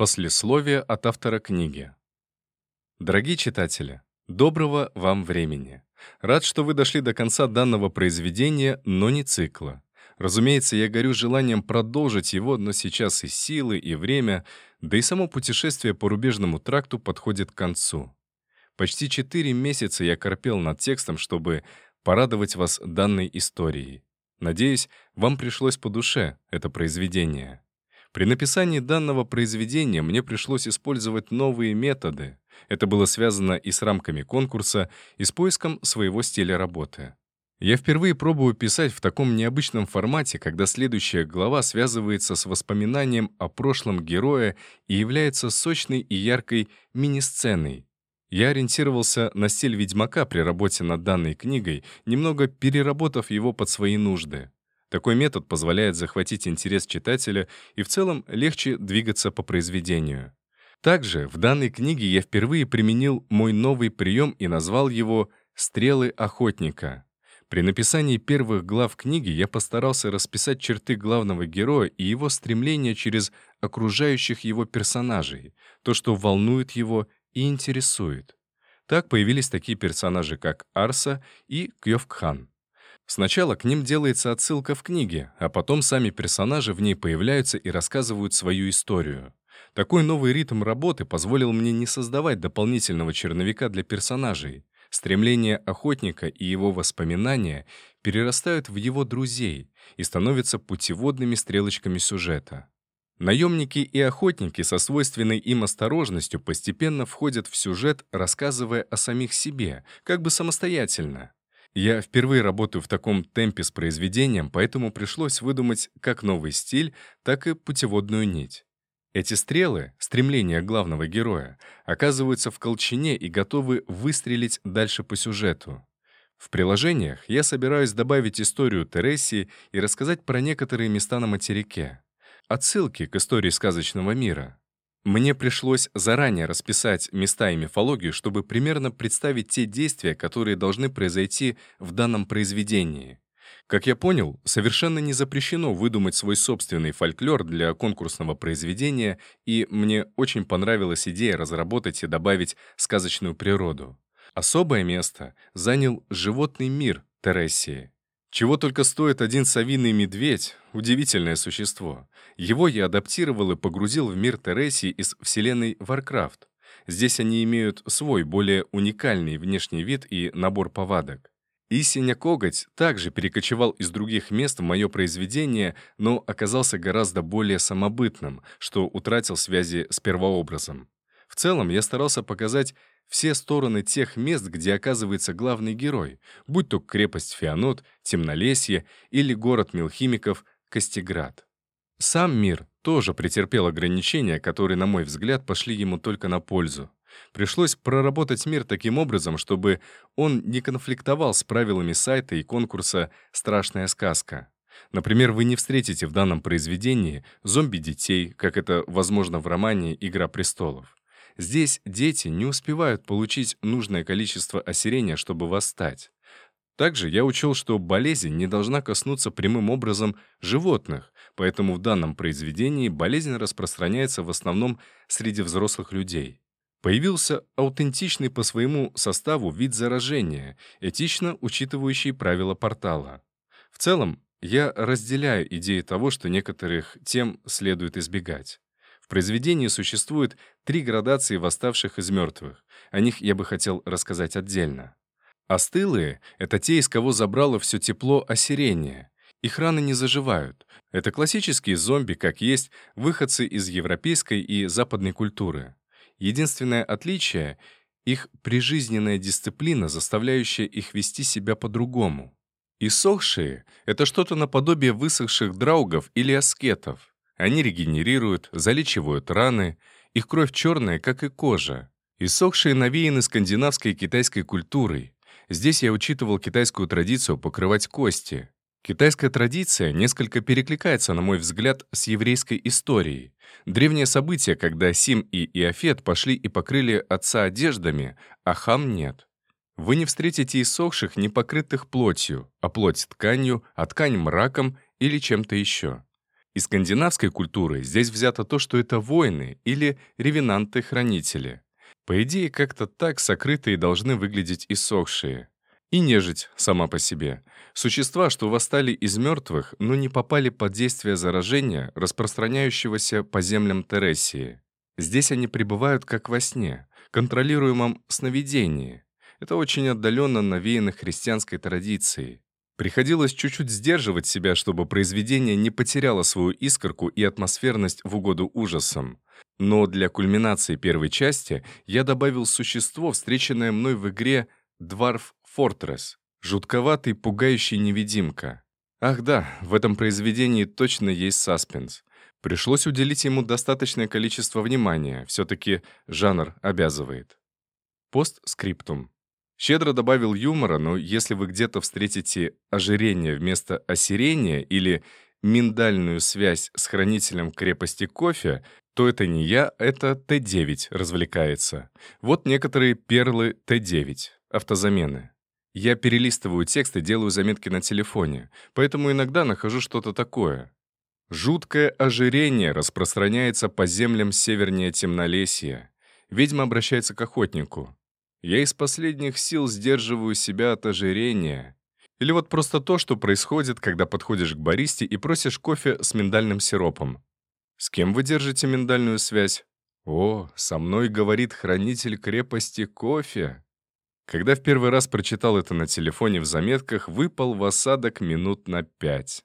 Послесловие от автора книги. Дорогие читатели, доброго вам времени. Рад, что вы дошли до конца данного произведения, но не цикла. Разумеется, я горю желанием продолжить его, но сейчас и силы, и время, да и само путешествие по рубежному тракту подходит к концу. Почти четыре месяца я корпел над текстом, чтобы порадовать вас данной историей. Надеюсь, вам пришлось по душе это произведение. При написании данного произведения мне пришлось использовать новые методы. Это было связано и с рамками конкурса, и с поиском своего стиля работы. Я впервые пробую писать в таком необычном формате, когда следующая глава связывается с воспоминанием о прошлом героя и является сочной и яркой мини-сценой. Я ориентировался на стиль «Ведьмака» при работе над данной книгой, немного переработав его под свои нужды. Такой метод позволяет захватить интерес читателя и в целом легче двигаться по произведению. Также в данной книге я впервые применил мой новый прием и назвал его «Стрелы охотника». При написании первых глав книги я постарался расписать черты главного героя и его стремления через окружающих его персонажей, то, что волнует его и интересует. Так появились такие персонажи, как Арса и Кьёвкхан. Сначала к ним делается отсылка в книге, а потом сами персонажи в ней появляются и рассказывают свою историю. Такой новый ритм работы позволил мне не создавать дополнительного черновика для персонажей. Стремление охотника и его воспоминания перерастают в его друзей и становятся путеводными стрелочками сюжета. Наемники и охотники со свойственной им осторожностью постепенно входят в сюжет, рассказывая о самих себе, как бы самостоятельно. Я впервые работаю в таком темпе с произведением, поэтому пришлось выдумать как новый стиль, так и путеводную нить. Эти стрелы, стремления главного героя, оказываются в колчине и готовы выстрелить дальше по сюжету. В приложениях я собираюсь добавить историю Тересии и рассказать про некоторые места на материке. Отсылки к истории сказочного мира, мне пришлось заранее расписать места и мифологию, чтобы примерно представить те действия, которые должны произойти в данном произведении. Как я понял, совершенно не запрещено выдумать свой собственный фольклор для конкурсного произведения, и мне очень понравилась идея разработать и добавить сказочную природу. Особое место занял животный мир Тересии. Чего только стоит один совиный медведь, удивительное существо. Его я адаптировал и погрузил в мир Тересии из вселенной Warcraft. Здесь они имеют свой, более уникальный внешний вид и набор повадок. И Коготь также перекочевал из других мест в мое произведение, но оказался гораздо более самобытным, что утратил связи с первообразом. В целом, я старался показать все стороны тех мест, где оказывается главный герой, будь то крепость Феонот, Темнолесье или город Милхимиков Костеград. Сам мир тоже претерпел ограничения, которые, на мой взгляд, пошли ему только на пользу. Пришлось проработать мир таким образом, чтобы он не конфликтовал с правилами сайта и конкурса «Страшная сказка». Например, вы не встретите в данном произведении зомби-детей, как это возможно в романе «Игра престолов». Здесь дети не успевают получить нужное количество осирения, чтобы восстать. Также я учел, что болезнь не должна коснуться прямым образом животных, поэтому в данном произведении болезнь распространяется в основном среди взрослых людей. Появился аутентичный по своему составу вид заражения, этично учитывающий правила портала. В целом, я разделяю идеи того, что некоторых тем следует избегать произведении существует три градации восставших из мертвых. О них я бы хотел рассказать отдельно. Остылые — это те, из кого забрало все тепло осирения. Их раны не заживают. Это классические зомби, как есть, выходцы из европейской и западной культуры. Единственное отличие — их прижизненная дисциплина, заставляющая их вести себя по-другому. Иссохшие — это что-то наподобие высохших драугов или аскетов. Они регенерируют, залечивают раны, их кровь черная, как и кожа. Иссохшие навеяны скандинавской и китайской культурой. Здесь я учитывал китайскую традицию покрывать кости. Китайская традиция несколько перекликается, на мой взгляд, с еврейской историей. Древнее событие, когда Сим и Иофет пошли и покрыли отца одеждами, а Хам нет. Вы не встретите иссохших, не покрытых плотью, а плоть тканью, а ткань мраком или чем-то еще. Из скандинавской культуры здесь взято то, что это воины или ревенанты-хранители. По идее, как-то так сокрытые должны выглядеть иссохшие. И нежить сама по себе. Существа, что восстали из мертвых, но не попали под действие заражения, распространяющегося по землям Тересии. Здесь они пребывают как во сне, контролируемом сновидении. Это очень отдаленно навеяно христианской традицией. Приходилось чуть-чуть сдерживать себя, чтобы произведение не потеряло свою искорку и атмосферность в угоду ужасам. Но для кульминации первой части я добавил существо, встреченное мной в игре «Дварф Фортресс» — жутковатый, пугающий невидимка. Ах да, в этом произведении точно есть саспенс. Пришлось уделить ему достаточное количество внимания, все-таки жанр обязывает. Постскриптум. Щедро добавил юмора, но если вы где-то встретите ожирение вместо осирения или миндальную связь с хранителем крепости кофе, то это не я, это Т9 развлекается. Вот некоторые перлы Т9, автозамены. Я перелистываю текст и делаю заметки на телефоне, поэтому иногда нахожу что-то такое. Жуткое ожирение распространяется по землям севернее темнолесья. Ведьма обращается к охотнику. Я из последних сил сдерживаю себя от ожирения. Или вот просто то, что происходит, когда подходишь к баристе и просишь кофе с миндальным сиропом. С кем вы держите миндальную связь? О, со мной говорит хранитель крепости кофе. Когда в первый раз прочитал это на телефоне в заметках, выпал в осадок минут на пять.